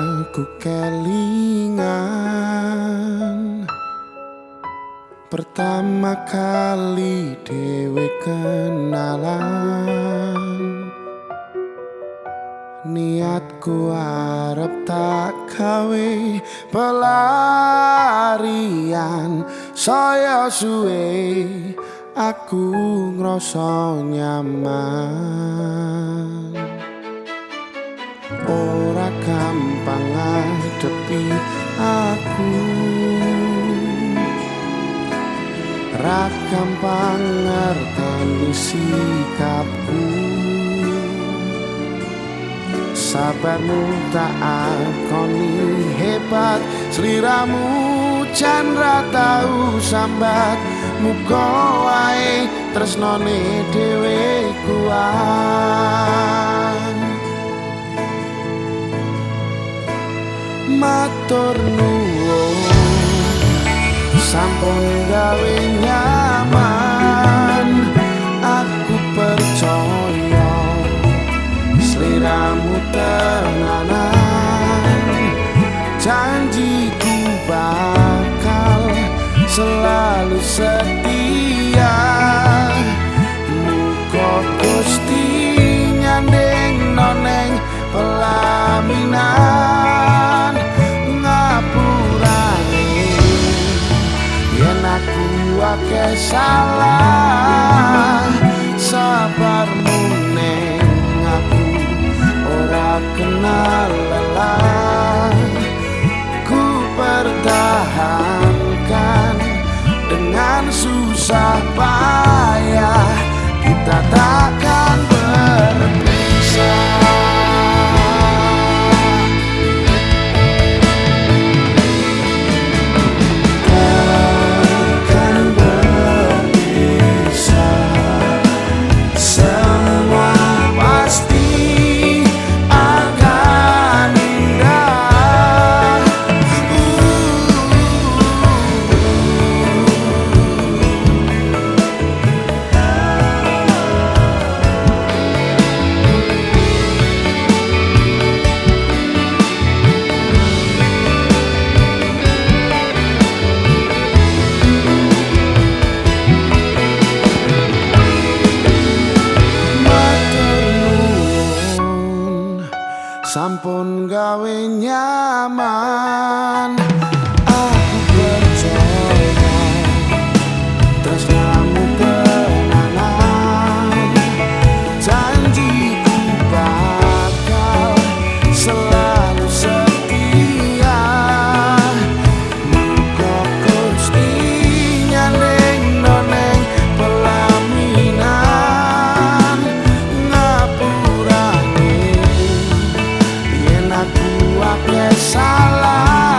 Aku kelingan. Pertama kali dewe kenalan. Niatku arep tak gawe pelarian. Saya suwe aku ngrasa nyaman gampang ngadepi aku. Ra gampang ngerteni sikapku. Sabarmu tak akoni hebat Seliramu chandra tau sambat. Muka wae tresnone dhewe kuat Matur nuwun. Sampun gawe nyaman Aku percaya Seliramu tenanan. Janjiku bakal selalu setia 傻了。suapnya salah.